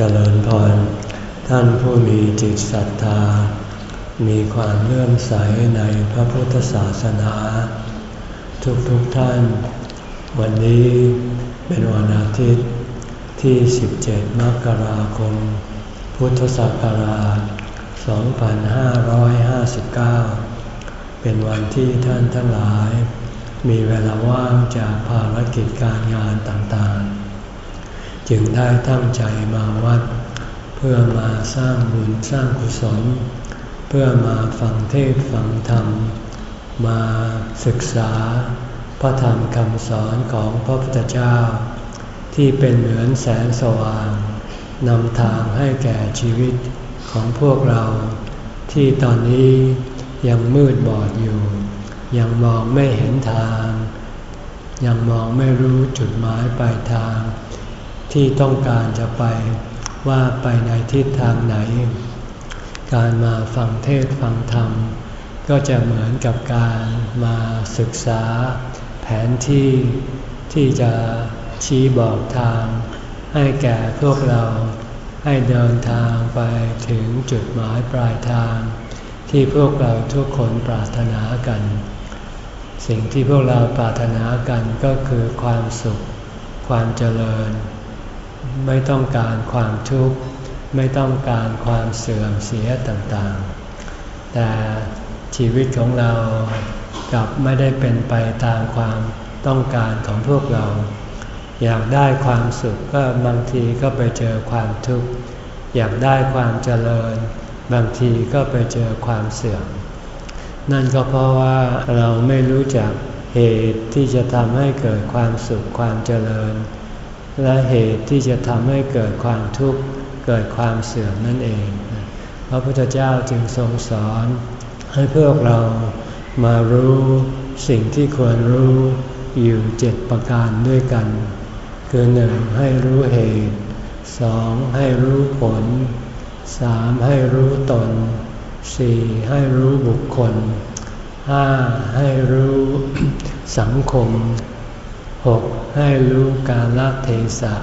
เจริญพร ท่านผู้มีจิตศรัทธา มีความเลื่อมใสในพระพุทธศาสนา ทุกๆทท่าน วันนี้เป็นวันอาทิตย์ที่ 17 มกราคม พุทธศักราช 2559 เป็นวันที่ท่านทั้งหลาย มีเวลาว่างจากภารกิจการงานต่างๆ จึงได้ตั้งใจมาวัด เพื่อมาสร้างบุญสร้างกุศล เพื่อมาฟังเทศฟังธรรม มาศึกษาพระธรรมคำสอนของพระพุทธเจ้า ที่เป็นเหมือนแสงสว่างนำทางให้แก่ชีวิตของพวกเรา ที่ตอนนี้ยังมืดบอดอยู่ ยังมองไม่เห็นทาง ยังมองไม่รู้จุดหมายปลายทาง ที่ต้องการจะไปว่าไปในทิศทางไหน การมาฟังเทศฟังธรรม ก็จะเหมือนกับการมาศึกษา แผนที่ที่จะชี้บอกทาง ให้แก่พวกเราให้เดินทางไปถึงจุดหมายปลายทาง ที่พวกเราทุกคนปรารถนากัน สิ่งที่พวกเราปรารถนากันก็คือความสุข ความเจริญ ไม่ต้องการความทุกข์ ไม่ต้องการความเสื่อมเสียต่างๆ แต่ชีวิตของเรากลับไม่ได้เป็นไปตามความต้องการของพวกเรา อยากได้ความสุขก็บางทีก็ไปเจอความทุกข์ อยากได้ความเจริญ บางทีก็ไปเจอความเสื่อม นั่นก็เพราะว่าเราไม่รู้จักเหตุที่จะทำให้เกิดความสุขความเจริญ และเหตุที่จะทำให้เกิดความทุกข์เกิดความเสื่อมนั่นเอง พระพุทธเจ้าจึงทรงสอนให้พวกเรามารู้สิ่งที่ควรรู้อยู่เจ็ดประการด้วยกัน คือหนึ่งให้รู้เหตุสองให้รู้ผลสามให้รู้ตนสี่ให้รู้บุคคลห้าให้รู้สังคม 6. ให้รู้การละเทศะ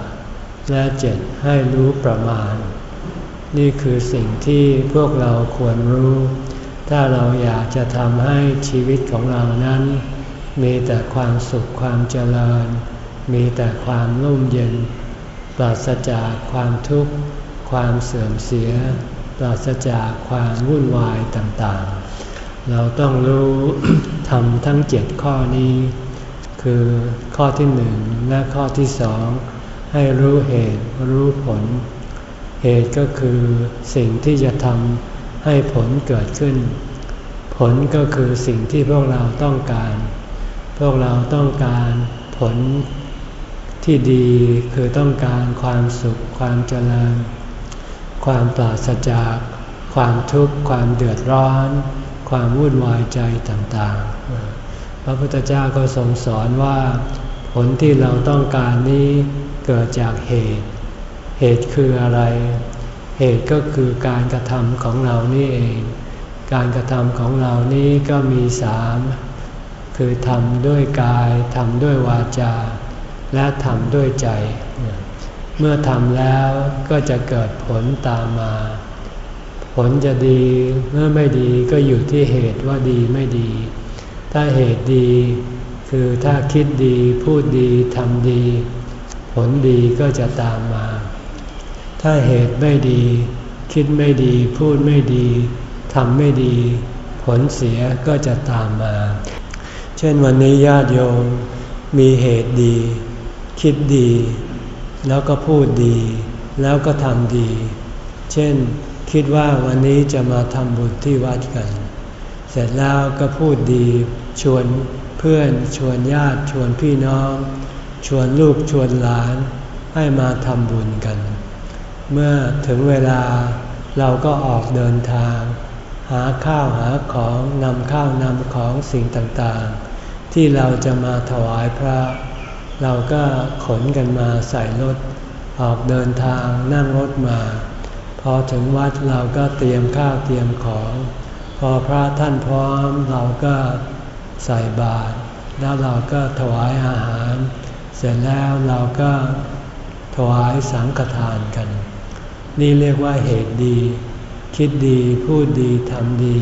และ 7. ให้รู้ประมาณ นี่คือสิ่งที่พวกเราควรรู้ ถ้าเราอยากจะทำให้ชีวิตของเรานั้น มีแต่ความสุขความเจริญ มีแต่ความร่มเย็น ปราศจากความทุกข์ ความเสื่อมเสีย ปราศจากความวุ่นวายต่างๆ เราต้องรู้ทำทั้งเจ็ดข้อนี้ คือข้อที่หนึ่งและข้อที่สองให้รู้เหตุรู้ผล เหตุก็คือสิ่งที่จะทำให้ผลเกิดขึ้น ผลก็คือสิ่งที่พวกเราต้องการ พวกเราต้องการผลที่ดีคือต้องการความสุขความเจริญ ความปราศจาก ความทุกข์ความเดือดร้อน ความวุ่นวายใจต่างๆ พระพุทธเจ้าก็ทรงสอนว่าผลที่เราต้องการนี้เกิดจากเหตุ เหตุคืออะไร เหตุก็คือการกระทำของเรานี่เอง การกระทำของเรานี้ก็มีสามคือทำด้วยกายทำด้วยวาจา และทำด้วยใจ เมื่อทำแล้วก็จะเกิดผลตามมา ผลจะดีเมื่อไม่ดีก็อยู่ที่เหตุว่าดีไม่ดี ถ้าเหตุดี คือถ้าคิดดีพูดดีทำดี ผลดีก็จะตามมา ถ้าเหตุไม่ดี คิดไม่ดี พูดไม่ดีทำไม่ดี ผลเสียก็จะตามมา เช่นวันนี้ญาติโยมมีเหตุดี คิดดี แล้วก็พูดดี แล้วก็ทำดี เช่นคิดว่าวันนี้จะมาทำบุญที่วัดกัน เสร็จแล้วก็พูดดี ชวนเพื่อนชวนญาติชวนพี่น้อง ชวนลูกชวนหลานให้มาทำบุญกัน เมื่อถึงเวลาเราก็ออกเดินทาง หาข้าวหาของนำข้าวนำของสิ่งต่างๆ ที่เราจะมาถวายพระ เราก็ขนกันมาใส่รถออกเดินทางนั่งรถมา พอถึงวัดเราก็เตรียมข้าวเตรียมของ พอพระท่านพร้อมเราก็ ใส่บาตรแล้วเราก็ถวายอาหาร เสร็จแล้วเราก็ถวายสังฆทานกัน นี่เรียกว่าเหตุดี คิดดีพูดดีทำดี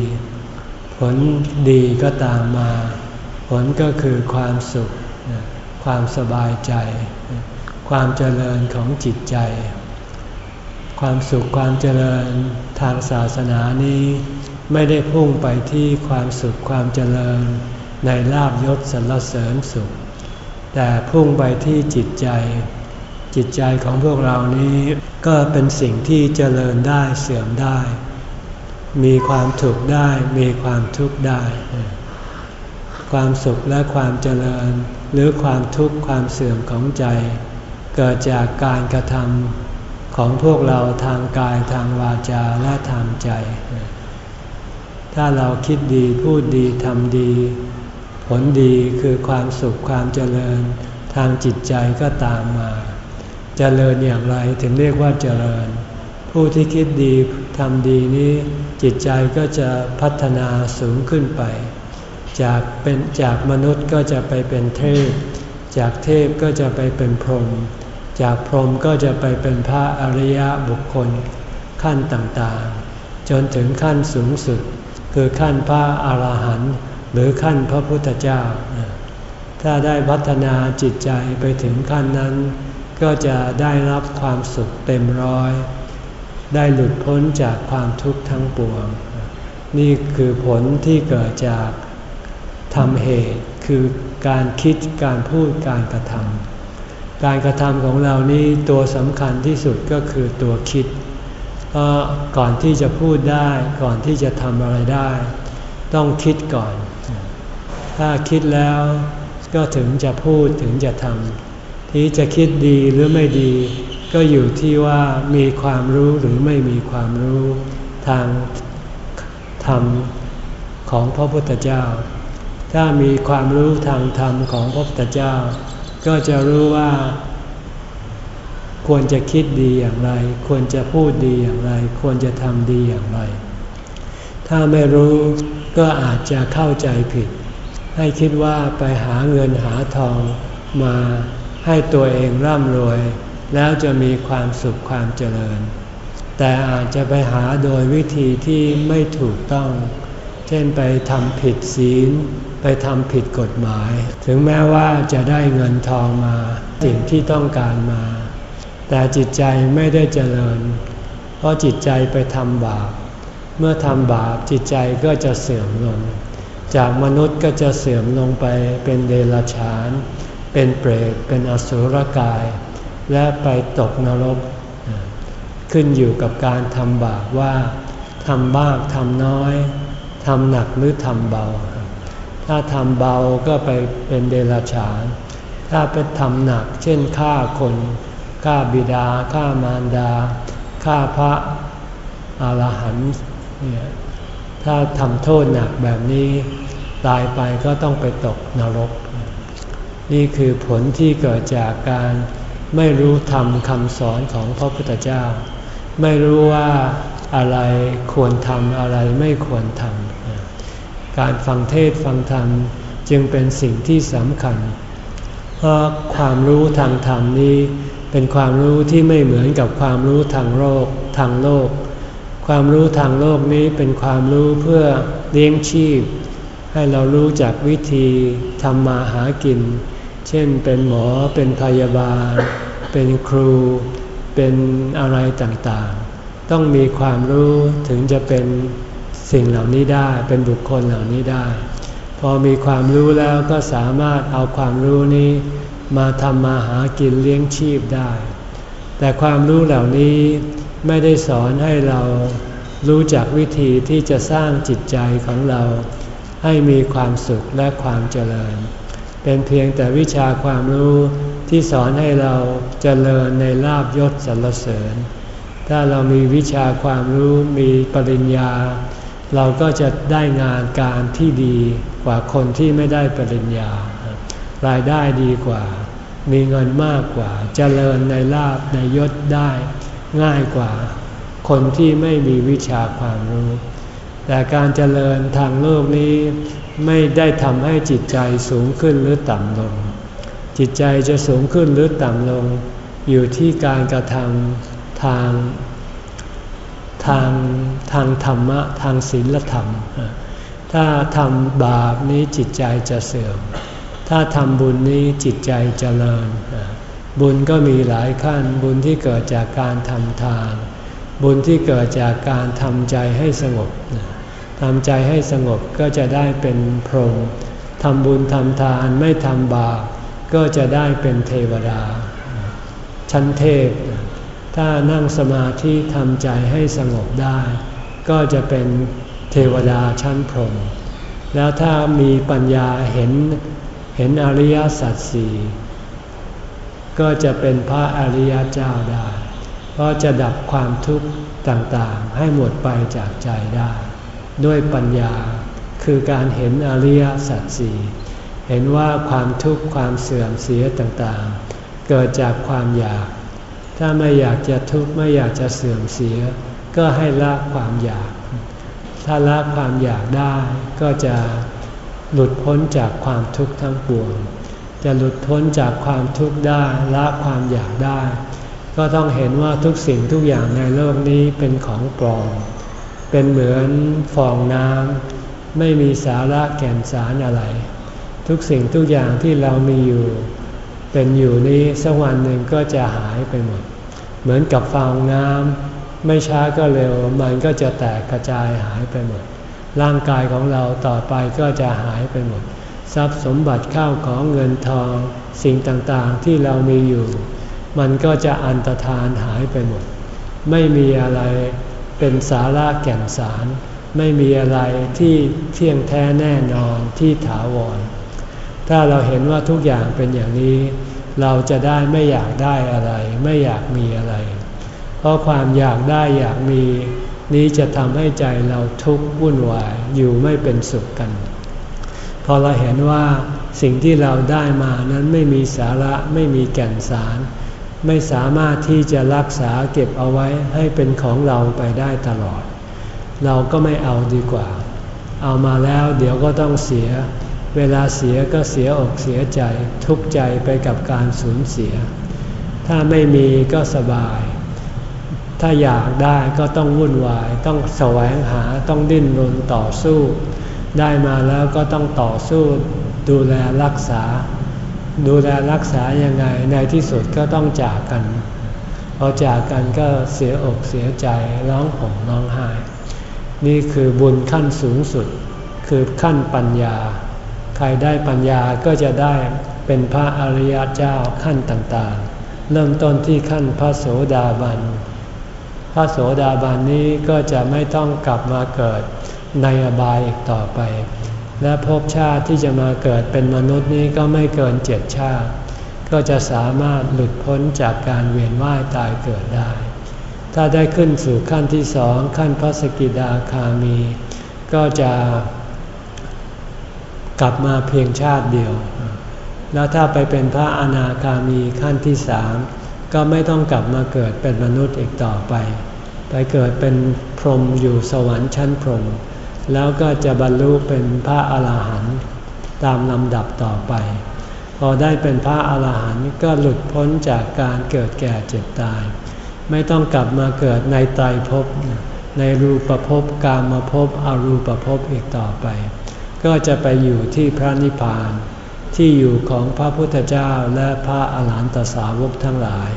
ผลดีก็ตามมา ผลก็คือความสุข ความสบายใจ ความเจริญของจิตใจ ความสุขความเจริญทางศาสนานี้ ไม่ได้พุ่งไปที่ความสุขความเจริญ ในลาบยศสรรเสริญสุข แต่พุ่งไปที่จิตใจ จิตใจของพวกเรานี้ก็เป็นสิ่งที่เจริญได้เสื่อมได้ มีความถูกได้มีความทุกข์ได้ ความสุขและความเจริญ หรือความทุกข์ความเสื่อมของใจ เกิดจากการกระทำของพวกเราทางกายทางวาจาและทางใจ ถ้าเราคิดดีพูดดีทำดี ผลดีคือความสุขความเจริญทางจิตใจก็ตามมา เจริญอย่างไรถึงเรียกว่าเจริญ ผู้ที่คิดดีทำดีนี้ จิตใจก็จะพัฒนาสูงขึ้นไป จากเป็นจากมนุษย์ก็จะไปเป็นเทพ จากเทพก็จะไปเป็นพรหมจากพรหมก็จะไปเป็นพระอริยบุคคล ขั้นต่างๆ จนถึงขั้นสูงสุด คือขั้นพระอรหันต์ หรือขั้นพระพุทธเจ้า ถ้าได้พัฒนาจิตใจไปถึงขั้นนั้น ก็จะได้รับความสุขเต็มร้อย ได้หลุดพ้นจากความทุกข์ทั้งปวง นี่คือผลที่เกิดจากทำเหตุคือการคิดการพูดการกระทำการกระทำของเรานี้ตัวสำคัญที่สุดก็คือตัวคิดเพราะก่อนที่จะพูดได้ก่อนที่จะทำอะไรได้ ต้องคิดก่อน ถ้าคิดแล้วก็ถึงจะพูดถึงจะทำที่จะคิดดีหรือไม่ดี ก็อยู่ที่ว่ามีความรู้หรือไม่มีความรู้ทางธรรมของพระพุทธเจ้า ถ้ามีความรู้ทางธรรมของพระพุทธเจ้า ก็จะรู้ว่า ควรจะคิดดีอย่างไร ควรจะพูดดีอย่างไร ควรจะทำดีอย่างไร ถ้าไม่รู้ ก็อาจจะเข้าใจผิด ให้คิดว่าไปหาเงินหาทองมาให้ตัวเองร่ำรวย แล้วจะมีความสุขความเจริญ แต่อาจจะไปหาโดยวิธีที่ไม่ถูกต้อง เช่นไปทำผิดศีล ไปทำผิดกฎหมาย ถึงแม้ว่าจะได้เงินทองมา สิ่งที่ต้องการมา แต่จิตใจไม่ได้เจริญ เพราะจิตใจไปทำบาป เมื่อทำบาปจิตใจก็จะเสื่อมลง จากมนุษย์ก็จะเสื่อมลงไปเป็นเดรัจฉาน เป็นเปรตเป็นอสุรกาย และไปตกนรก ขึ้นอยู่กับการทำบาปว่าทำบ้างทำน้อยทำหนักหรือทำเบา ถ้าทำเบาก็ไปเป็นเดรัจฉาน ถ้าเป็นทำหนัก เช่นฆ่าคนฆ่าบิดาฆ่ามารดาฆ่าพระอรหันต์ ถ้าทำโทษหนักแบบนี้ ตายไปก็ต้องไปตกนรก นี่คือผลที่เกิดจากการไม่รู้ธรรมคำสอนของพระพุทธเจ้า ไม่รู้ว่าอะไรควรทำอะไรไม่ควรทำการฟังเทศฟังธรรมจึงเป็นสิ่งที่สำคัญ เพราะความรู้ทางธรรมนี้เป็นความรู้ที่ไม่เหมือนกับความรู้ทางโลกทางโลก ความรู้ทางโลกนี้เป็นความรู้เพื่อเลี้ยงชีพ ให้เรารู้จักวิธีทำมาหากิน เช่นเป็นหมอเป็นพยาบาล เป็นครู เป็นอะไรต่างๆ ต้องมีความรู้ถึงจะเป็นสิ่งเหล่านี้ได้เป็นบุคคลเหล่านี้ได้ พอมีความรู้แล้วก็สามารถเอาความรู้นี้ มาทำมาหากินเลี้ยงชีพได้ แต่ความรู้เหล่านี้ ไม่ได้สอนให้เรารู้จักวิธีที่จะสร้างจิตใจของเรา ให้มีความสุขและความเจริญ เป็นเพียงแต่วิชาความรู้ที่สอนให้เราเจริญในลาบยศสรรเสริญ ถ้าเรามีวิชาความรู้มีปริญญา เราก็จะได้งานการที่ดีกว่าคนที่ไม่ได้ปริญญา รายได้ดีกว่า มีเงินมากกว่า เจริญในลาบในยศได้ ง่ายกว่า คนที่ไม่มีวิชาความรู้ แต่การเจริญทางโลกนี้ไม่ได้ทำให้จิตใจสูงขึ้นหรือต่ำลง จิตใจจะสูงขึ้นหรือต่ำลง อยู่ที่การกระทำทางทางทางธรรมะทางศีลธรรม ถ้าทำบาปนี้จิตใจจะเสื่อม ถ้าทำบุญนี้จิตใจเจริญ บุญก็มีหลายขั้น บุญที่เกิดจากการทำทาน บุญที่เกิดจากการทำใจให้สงบทำใจให้สงบก็จะได้เป็นพรหมทำบุญทำทานไม่ทำบาปก็จะได้เป็นเทวดา ชั้นเทพ ถ้านั่งสมาธิทำใจให้สงบได้ ก็จะเป็นเทวดาชั้นพรหมแล้วถ้ามีปัญญาเห็นเห็นอริยสัจสี่ ก็จะเป็นพระอริยเจ้าได้ เพราะจะดับความทุกข์ต่างๆ ให้หมดไปจากใจได้ ด้วยปัญญาคือการเห็นอริยสัจสี่เห็นว่าความทุกข์ความเสื่อมเสียต่างๆ เกิดจากความอยาก ถ้าไม่อยากจะทุกข์ไม่อยากจะเสื่อมเสีย ก็ให้ละความอยาก ถ้าละความอยากได้ก็จะหลุดพ้นจากความทุกข์ทั้งปวง จะหลุดพ้นจากความทุกข์ได้ละความอยากได้ ก็ต้องเห็นว่าทุกสิ่งทุกอย่างในโลกนี้เป็นของปลอม เป็นเหมือนฟองน้ำไม่มีสาระแก่นสารอะไร ทุกสิ่งทุกอย่างที่เรามีอยู่ เป็นอยู่นี้สักวันหนึ่งก็จะหายไปหมด เหมือนกับฟองน้ำไม่ช้าก็เร็ว มันก็จะแตกกระจายหายไปหมด ร่างกายของเราต่อไปก็จะหายไปหมด ทรัพย์สมบัติข้าวของเงินทอง สิ่งต่างๆที่เรามีอยู่ มันก็จะอันตรธานหายไปหมด ไม่มีอะไรเป็นสาระแก่นสาร ไม่มีอะไรที่เที่ยงแท้แน่นอนที่ถาวร ถ้าเราเห็นว่าทุกอย่างเป็นอย่างนี้ เราจะได้ไม่อยากได้อะไร ไม่อยากมีอะไร เพราะความอยากได้อยากมี นี้จะทำให้ใจเราทุกข์วุ่นวายอยู่ไม่เป็นสุขกัน พอเราเห็นว่าสิ่งที่เราได้มานั้นไม่มีสาระไม่มีแก่นสาร ไม่สามารถที่จะรักษาเก็บเอาไว้ให้เป็นของเราไปได้ตลอด เราก็ไม่เอาดีกว่า เอามาแล้วเดี๋ยวก็ต้องเสีย เวลาเสียก็เสียอกเสียใจทุกข์ใจไปกับการสูญเสีย ถ้าไม่มีก็สบาย ถ้าอยากได้ก็ต้องวุ่นวาย ต้องแสวงหาต้องดิ้นรนต่อสู้ ได้มาแล้วก็ต้องต่อสู้ดูแลรักษา ดูแลรักษายังไงในที่สุดก็ต้องจากกันพอจากกันก็เสียอกเสียใจร้องห่มร้องไห้ นี่คือบุญขั้นสูงสุด คือขั้นปัญญา ใครได้ปัญญาก็จะได้เป็นพระอริยเจ้าขั้นต่างๆ เริ่มต้นที่ขั้นพระโสดาบัน พระโสดาบันนี้ก็จะไม่ต้องกลับมาเกิด ในอบายอีกต่อไป และภพชาติที่จะมาเกิดเป็นมนุษย์นี้ก็ไม่เกินเจ็ดชาติ ก็จะสามารถหลุดพ้นจากการเวียนว่ายตายเกิดได้ ถ้าได้ขึ้นสู่ขั้นที่สองขั้นพระสกิดาคามี ก็จะกลับมาเพียงชาติเดียว แล้วถ้าไปเป็นพระอนาคามีขั้นที่สามก็ไม่ต้องกลับมาเกิดเป็นมนุษย์อีกต่อไป ไปเกิดเป็นพรหมอยู่สวรรค์ชั้นพรหม แล้วก็จะบรรลุเป็นพระอาหารหันต์ตามลำดับต่อไป พอได้เป็นพระอาหารหันต์ก็หลุดพ้นจากการเกิดแก่เจ็บตาย ไม่ต้องกลับมาเกิดในไตรภพในรูปภพกามภพอรูปภพอีกต่อไป ก็จะไปอยู่ที่พระนิพพาน ที่อยู่ของพระพุทธเจ้าและพระอาหารหันตสาวกทั้งหลาย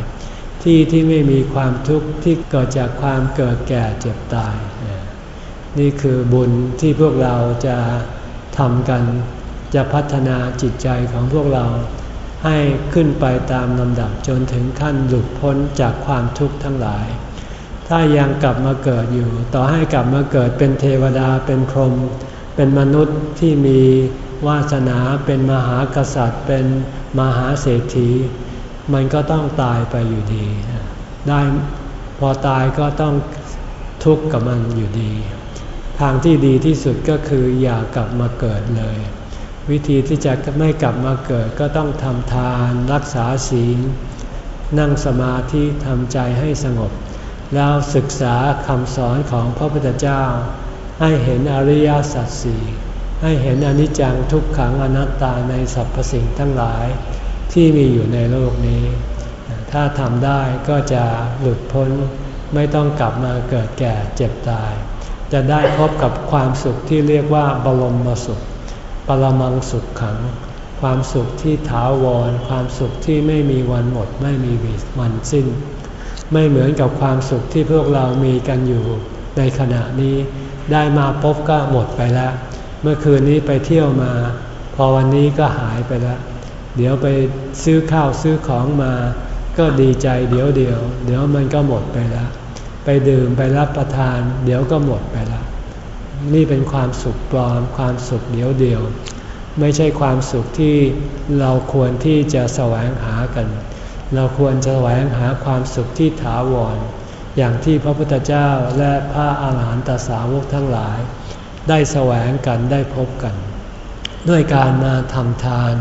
ที่ที่ไม่มีความทุกข์ที่เกิดจากความเกิดแก่เจ็บตาย นี่คือบุญที่พวกเราจะทำกัน จะพัฒนาจิตใจของพวกเรา ให้ขึ้นไปตามลำดับจนถึงขั้นหลุดพ้นจากความทุกข์ทั้งหลาย ถ้ายังกลับมาเกิดอยู่ ต่อให้กลับมาเกิดเป็นเทวดาเป็นพรหมเป็นมนุษย์ที่มีวาสนาเป็นมหากษัตริย์ เป็นมหาเศรษฐี มันก็ต้องตายไปอยู่ดี ได้พอตายก็ต้องทุกข์กับมันอยู่ดี ทางที่ดีที่สุดก็คืออย่ากลับมาเกิดเลย วิธีที่จะไม่กลับมาเกิดก็ต้องทำทานรักษาศีล นั่งสมาธิทำใจให้สงบ แล้วศึกษาคำสอนของพระพุทธเจ้า ให้เห็นอริยสัจสี่ให้เห็นอนิจจังทุกขังอนัตตาในสรรพสิ่งทั้งหลายที่มีอยู่ในโลกนี้ ถ้าทำได้ก็จะหลุดพ้นไม่ต้องกลับมาเกิดแก่เจ็บตาย จะได้พบกับความสุขที่เรียกว่าบรมสุข ปรมังสุขขัง ความสุขที่ถาวร ความสุขที่ไม่มีวันหมด ไม่มีวันสิ้น ไม่เหมือนกับความสุขที่พวกเรามีกันอยู่ในขณะนี้ ได้มาพบก็หมดไปแล้ว เมื่อคืนนี้ไปเที่ยวมา พอวันนี้ก็หายไปแล้ว เดี๋ยวไปซื้อข้าวซื้อของมา ก็ดีใจเดี๋ยวเดียว เดี๋ยวมันก็หมดไปแล้ว ไปดื่มไปรับประทาน เดี๋ยวก็หมดไปแล้วนี่เป็นความสุขปลอมความสุขเดียวเดียว ไม่ใช่ความสุขที่เราควรที่จะแสวงหากัน เราควรจะแสวงหาความสุขที่ถาวร อย่างที่พระพุทธเจ้าและพระอาหารหันตสาวกทั้งหลาย ได้แสวงกันได้พบกัน ด้วยการมาทำทาน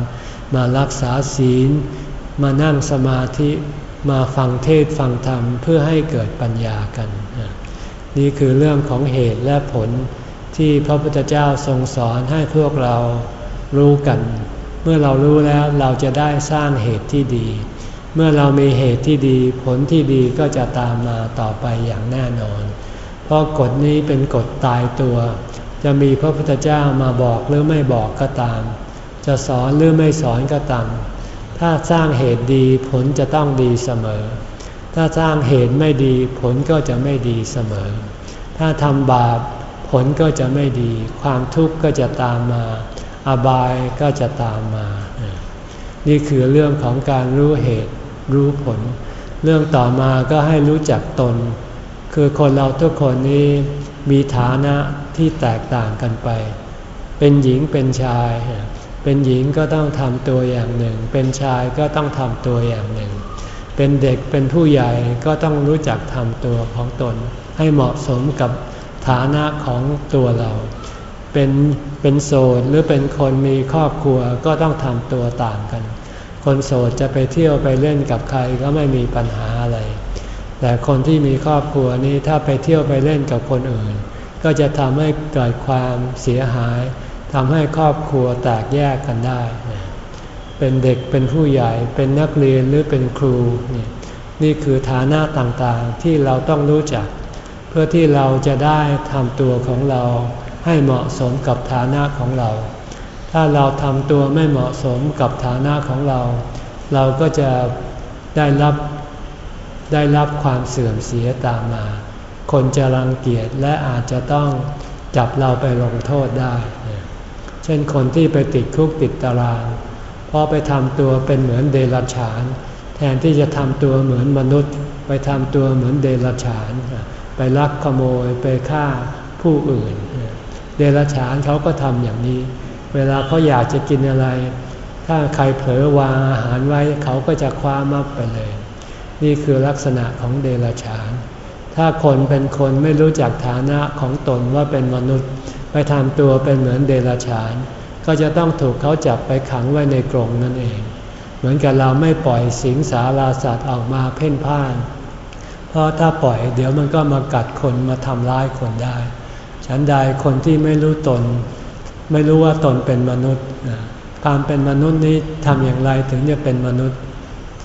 มารักษาศีล มานั่งสมาธิ มาฟังเทศฟังธรรมเพื่อให้เกิดปัญญากัน นี่คือเรื่องของเหตุและผลที่พระพุทธเจ้าทรงสอนให้พวกเรารู้กัน เมื่อเรารู้แล้วเราจะได้สร้างเหตุที่ดี เมื่อเรามีเหตุที่ดี ผลที่ดีก็จะตามมาต่อไปอย่างแน่นอน เพราะกฎนี้เป็นกฎตายตัว จะมีพระพุทธเจ้ามาบอกหรือไม่บอกก็ตาม จะสอนหรือไม่สอนก็ตาม ถ้าสร้างเหตุดีผลจะต้องดีเสมอ ถ้าสร้างเหตุไม่ดีผลก็จะไม่ดีเสมอ ถ้าทำบาปผลก็จะไม่ดี ความทุกข์ก็จะตามมา อบายก็จะตามมา นี่คือเรื่องของการรู้เหตุรู้ผล เรื่องต่อมาก็ให้รู้จักตน คือคนเราทุกคนนี้มีฐานะที่แตกต่างกันไป เป็นหญิงเป็นชาย เป็นหญิงก็ต้องทำตัวอย่างหนึ่ง เป็นชายก็ต้องทำตัวอย่างหนึ่ง เป็นเด็กเป็นผู้ใหญ่ก็ต้องรู้จักทำตัวของตน ให้เหมาะสมกับฐานะของตัวเรา เป็นเป็นโสดหรือเป็นคนมีครอบครัวก็ต้องทำตัวต่างกัน คนโสดจะไปเที่ยวไปเล่นกับใครก็ไม่มีปัญหาอะไร แต่คนที่มีครอบครัวนี้ถ้าไปเที่ยวไปเล่นกับคนอื่น ก็จะทำให้เกิดความเสียหาย ทำให้ครอบครัวแตกแยกกันได้ เป็นเด็กเป็นผู้ใหญ่เป็นนักเรียนหรือเป็นครูนี่นี่คือฐานะต่างๆที่เราต้องรู้จัก เพื่อที่เราจะได้ทำตัวของเราให้เหมาะสมกับฐานะของเรา ถ้าเราทำตัวไม่เหมาะสมกับฐานะของเรา เราก็จะได้รับได้รับความเสื่อมเสียตามมา คนจะรังเกียจและอาจจะต้องจับเราไปลงโทษได้ เช่นคนที่ไปติดคุกติดตารางพอไปทำตัวเป็นเหมือนเดรัจฉาน แทนที่จะทำตัวเหมือนมนุษย์ ไปทำตัวเหมือนเดรัจฉาน ไปลักขโมยไปฆ่าผู้อื่น เดรัจฉานเขาก็ทำอย่างนี้ เวลาเขาอยากจะกินอะไร ถ้าใครเผลอวางอาหารไว้เขาก็จะคว้ามับไปเลย นี่คือลักษณะของเดรัจฉาน ถ้าคนเป็นคนไม่รู้จักฐานะของตนว่าเป็นมนุษย์ ไปทำตัวเป็นเหมือนเดรัจฉาน ก็จะต้องถูกเขาจับไปขังไว้ในกรงนั่นเอง เหมือนกับเราไม่ปล่อยสิงสาราสัตว์ออกมาเพ่นพ่าน เพราะถ้าปล่อยเดี๋ยวมันก็มากัดคนมาทำร้ายคนได้ ฉันใดคนที่ไม่รู้ตน ไม่รู้ว่าตนเป็นมนุษย์การเป็นมนุษย์นี้ทำอย่างไรถึงจะเป็นมนุษย์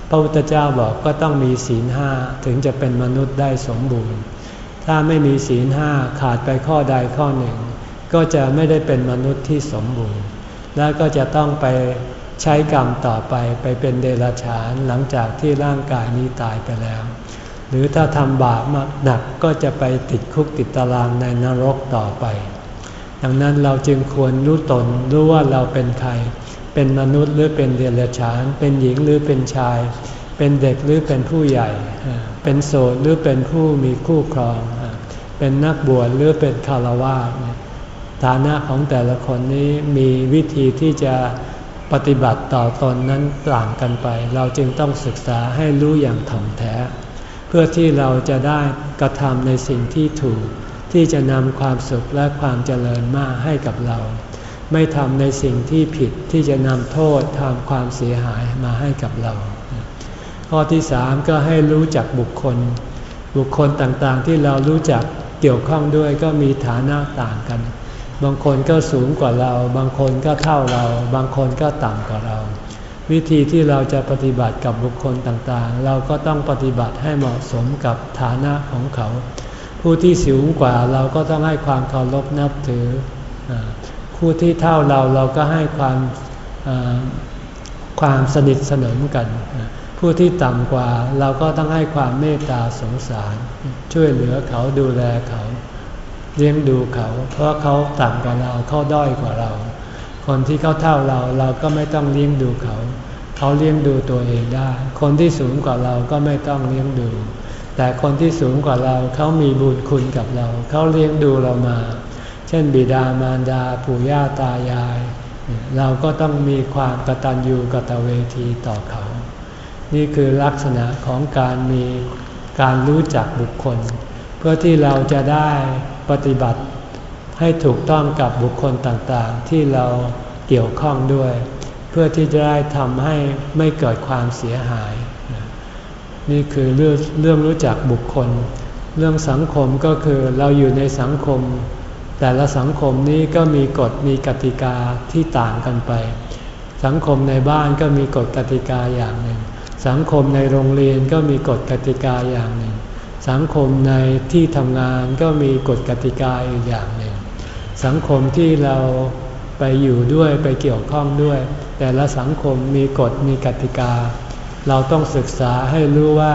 พระพุทธเจ้าบอกก็ต้องมีศีลห้าถึงจะเป็นมนุษย์ได้สมบูรณ์ ถ้าไม่มีศีลห้าขาดไปข้อใดข้อหนึ่ง ก็จะไม่ได้เป็นมนุษย์ที่สมบูรณ์ แล้วก็จะต้องไปใช้กรรมต่อไปไปเป็นเดรัจฉานหลังจากที่ร่างกายนี้ตายไปแล้ว หรือถ้าทำบาปมากหนักก็จะไปติดคุกติดตารางในนรกต่อไป ดังนั้นเราจึงควรรู้ตนรู้ว่าเราเป็นใคร เป็นมนุษย์หรือเป็นเดรัจฉาน เป็นหญิงหรือเป็นชาย เป็นเด็กหรือเป็นผู้ใหญ่ เป็นโสดหรือเป็นผู้มีคู่ครอง เป็นนักบวชหรือเป็นคารวะ ฐานะของแต่ละคนนี้มีวิธีที่จะปฏิบัติต่อตอนนั้นต่างกันไป เราจึงต้องศึกษาให้รู้อย่างถ่องแท้ เพื่อที่เราจะได้กระทำในสิ่งที่ถูก ที่จะนำความสุขและความเจริญมาให้กับเรา ไม่ทำในสิ่งที่ผิดที่จะนำโทษทำความเสียหายมาให้กับเรา ข้อที่สามก็ให้รู้จักบุคคล บุคคลต่างๆที่เรารู้จักเกี่ยวข้องด้วยก็มีฐานะต่างกัน บางคนก็สูงกว่าเรา บางคนก็เท่าเรา บางคนก็ต่ำกว่าเรา วิธีที่เราจะปฏิบัติกับบุคคลต่างๆ เราก็ต้องปฏิบัติให้เหมาะสมกับฐานะของเขา ผู้ที่สูงกว่าเราก็ต้องให้ความเคารพนับถือ ผู้ที่เท่าเราเราก็ให้ความความสนิทสนมกัน ผู้ที่ต่ำกว่าเราก็ต้องให้ความเมตตาสงสาร ช่วยเหลือเขาดูแลเขา เลี้ยงดูเขา เพราะเขาต่ำกว่าเราเขาด้อยกว่าเรา คนที่เขาเท่าเราเราก็ไม่ต้องเลี้ยงดูเขา เขาเลี้ยงดูตัวเองได้ คนที่สูงกว่าเราก็ไม่ต้องเลี้ยงดู แต่คนที่สูงกว่าเราเขามีบุญคุณกับเรา เขาเลี้ยงดูเรามา เช่น บิดามารดาปู่ย่าตายาย เราก็ต้องมีความกตัญญูกตเวทีต่อเขา นี่คือลักษณะของการมีการรู้จักบุคคล เพื่อที่เราจะได้ ปฏิบัติ ให้ถูกต้องกับบุคคลต่างๆ ที่เราเกี่ยวข้องด้วย เพื่อที่จะได้ทำให้ไม่เกิดความเสียหาย นี่คือเรื่องเรื่องรู้จักบุคคล เรื่องสังคมก็คือเราอยู่ในสังคม แต่ละสังคมนี้ก็มีกฎมีกติกาที่ต่างกันไป สังคมในบ้านก็มีกฎกติกาอย่างหนึ่ง สังคมในโรงเรียนก็มีกฎกติกาอย่างหนึ่ง สังคมในที่ทำงานก็มีกฎกติกาอีกอย่างหนึ่ง สังคมที่เราไปอยู่ด้วยไปเกี่ยวข้องด้วย แต่ละสังคมมีกฎมีกติกา เราต้องศึกษาให้รู้ว่า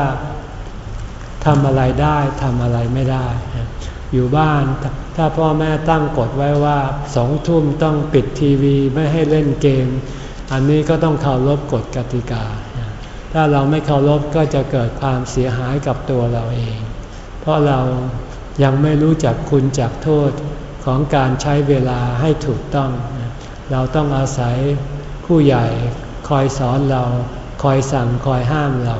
ทำอะไรได้ทำอะไรไม่ได้ อยู่บ้านถ้าพ่อแม่ตั้งกฎไว้ว่าสองทุ่มต้องปิดทีวีไม่ให้เล่นเกม อันนี้ก็ต้องเคารพกฎกติกา ถ้าเราไม่เคารพก็จะเกิดความเสียหายกับตัวเราเอง เพราะเรายังไม่รู้จักคุณจักโทษของการใช้เวลาให้ถูกต้อง เราต้องอาศัยผู้ใหญ่คอยสอนเรา คอยสั่งคอยห้ามเรา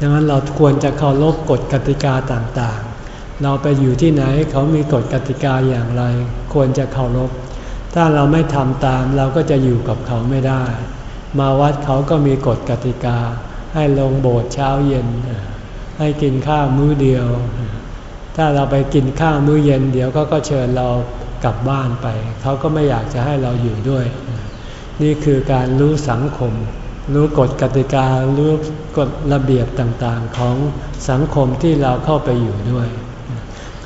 ดังนั้นเราควรจะเคารพกฎกติกาต่างๆ เราไปอยู่ที่ไหนเขามีกฎกติกาอย่างไร ควรจะเคารพ ถ้าเราไม่ทำตามเราก็จะอยู่กับเขาไม่ได้ มาวัดเขาก็มีกฎกติกา ให้ลงโบสถ์เช้าเย็น ให้กินข้าวมื้อเดียว ถ้าเราไปกินข้าวมื้อเย็นเดี๋ยวเขาก็เชิญเรากลับบ้านไป เขาก็ไม่อยากจะให้เราอยู่ด้วย นี่คือการรู้สังคม รู้กฎกติกา รู้กฎระเบียบต่างๆ ของสังคมที่เราเข้าไปอยู่ด้วย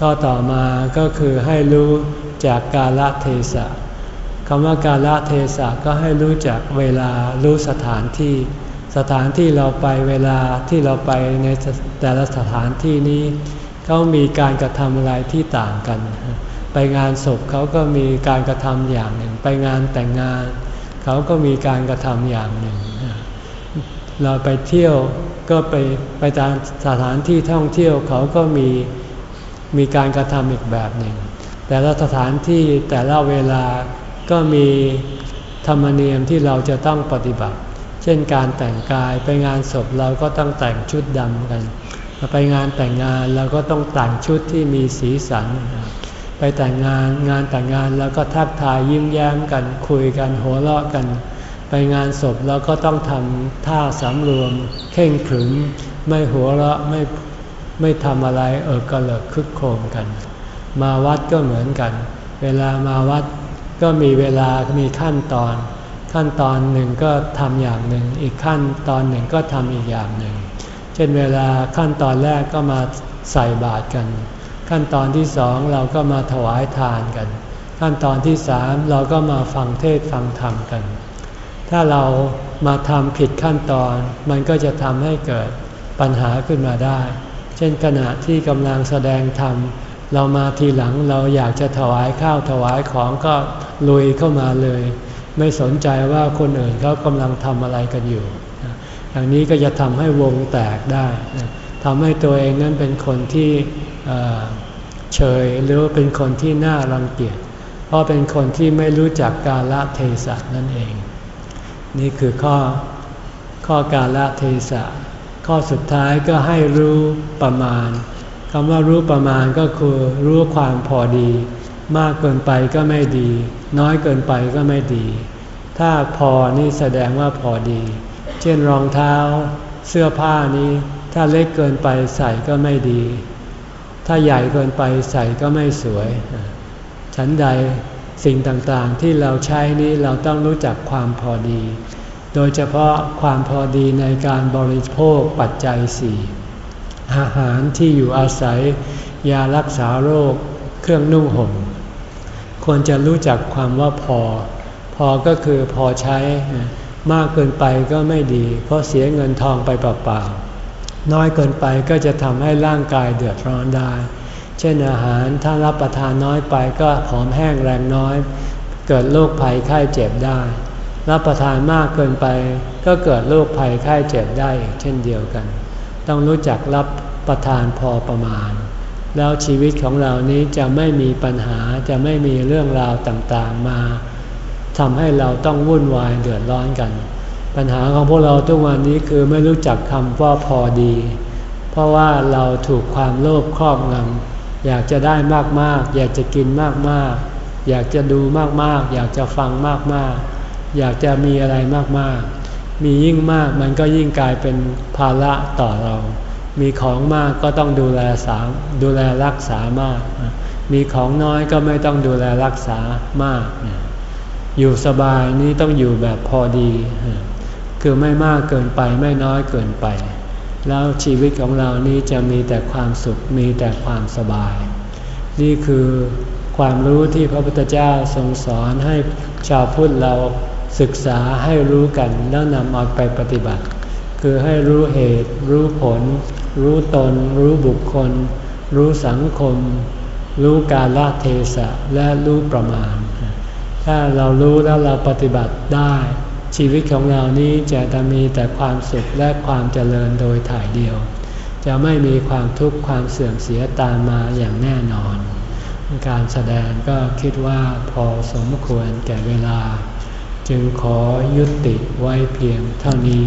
ก็ต่อมาก็คือให้รู้จากกาลเทศะ คำว่าการละเทศะก็ให้รู้จักเวลารู้สถานที่ สถานที่เราไปเวลาที่เราไปในแต่ละสถานที่นี้เขามีการกระทำอะไรที่ต่างกัน ไปงานศพเขาก็มีการกระทำอย่างหนึ่ง ไปงานแต่งงานเขาก็มีการกระทำอย่างหนึ่ง เราไปเที่ยวก็ไปไปตามสถานที่ท่องเที่ยวเขาก็มีมีการกระทำอีกแบบหนึ่ง แต่ละสถานที่แต่ละเวลา ก็มีธรรมเนียมที่เราจะต้องปฏิบัติ เช่นการแต่งกายไปงานศพเราก็ต้องแต่งชุดดำกันไปงานแต่งงานเราก็ต้องแต่งชุดที่มีสีสัน ไปแต่งงานงานแต่งงานแล้วก็ทักทายยิ้มแย้มกันคุยกันหัวเราะกัน ไปงานศพเราก็ต้องทำท่าสำรวมเข่งขรึมไม่หัวเราะไม่ไม่ทำอะไรเออกระเลิกคึกโครมกัน มาวัดก็เหมือนกัน เวลามาวัด ก็มีเวลามีขั้นตอน ขั้นตอนหนึ่งก็ทำอย่างหนึ่ง อีกขั้นตอนหนึ่งก็ทำอีกอย่างหนึ่ง เช่นเวลาขั้นตอนแรกก็มาใส่บาตรกัน ขั้นตอนที่สองเราก็มาถวายทานกัน ขั้นตอนที่สามเราก็มาฟังเทศฟังธรรมกัน ถ้าเรามาทำผิดขั้นตอน มันก็จะทำให้เกิดปัญหาขึ้นมาได้ เช่นขณะที่กำลังแสดงธรรมเรามาทีหลังเราอยากจะถวายข้าวถวายของก็ ลุยเข้ามาเลย ไม่สนใจว่าคนอื่นเขากำลังทำอะไรกันอยู่ อย่างนี้ก็จะทำให้วงแตกได้ทำให้ตัวเองนั้นเป็นคนที่เฉยหรือเป็นคนที่น่ารังเกียจเพราะเป็นคนที่ไม่รู้จักกาลเทศะนั่นเอง นี่คือข้อข้อกาลเทศะ ข้อสุดท้ายก็ให้รู้ประมาณคำว่ารู้ประมาณก็คือรู้ความพอดี มากเกินไปก็ไม่ดี น้อยเกินไปก็ไม่ดี ถ้าพอนี่แสดงว่าพอดี เช่นรองเท้า เสื้อผ้านี้ ถ้าเล็กเกินไปใส่ก็ไม่ดี ถ้าใหญ่เกินไปใส่ก็ไม่สวย ฉันใดสิ่งต่างๆที่เราใช้นี้เราต้องรู้จักความพอดี โดยเฉพาะความพอดีในการบริโภคปัจจัยสี่อาหารที่อยู่อาศัย ยารักษาโรค เครื่องนุ่งห่ม ควรจะรู้จักความว่าพอ พอก็คือพอใช้ มากเกินไปก็ไม่ดี เพราะเสียเงินทองไปเปล่าๆน้อยเกินไปก็จะทำให้ร่างกายเดือดร้อนได้ เช่นอาหารถ้ารับประทานน้อยไปก็ผอมแห้งแรงน้อย เกิดโรคภัยไข้เจ็บได้ รับประทานมากเกินไป ก็เกิดโรคภัยไข้เจ็บได้เช่นเดียวกัน ต้องรู้จักรับประทานพอประมาณ แล้วชีวิตของเรานี้จะไม่มีปัญหาจะไม่มีเรื่องราวต่างๆมาทำให้เราต้องวุ่นวายเดือดร้อนกัน ปัญหาของพวกเราทุกวันนี้คือไม่รู้จักคำว่าพอดี เพราะว่าเราถูกความโลภครอบงำอยากจะได้มากๆ อยากจะกินมากๆ อยากจะดูมากๆ อยากจะฟังมากๆ อยากจะมีอะไรมากๆ มียิ่งมากมันก็ยิ่งกลายเป็นภาระต่อเรา มีของมากก็ต้องดูแลสาดูแลรักษามาก มีของน้อยก็ไม่ต้องดูแลรักษามาก อยู่สบายนี้ต้องอยู่แบบพอดี คือไม่มากเกินไปไม่น้อยเกินไป แล้วชีวิตของเรานี้จะมีแต่ความสุขมีแต่ความสบาย นี่คือความรู้ที่พระพุทธเจ้าทรงสอนให้ชาวพุทธเราศึกษาให้รู้กันแล้วนำเอาไปปฏิบัติ คือให้รู้เหตุรู้ผล รู้ตน รู้บุคคล รู้สังคม รู้กาลเทศะและรู้ประมาณ ถ้าเรารู้แล้วเราปฏิบัติได้ ชีวิตของเรานี้จะจะมีแต่ความสุขและความเจริญโดยถ่ายเดียว จะไม่มีความทุกข์ความเสื่อมเสียตามมาอย่างแน่นอน การแสดงก็คิดว่าพอสมควรแก่เวลา จึงขอยุติไว้เพียงเท่านี้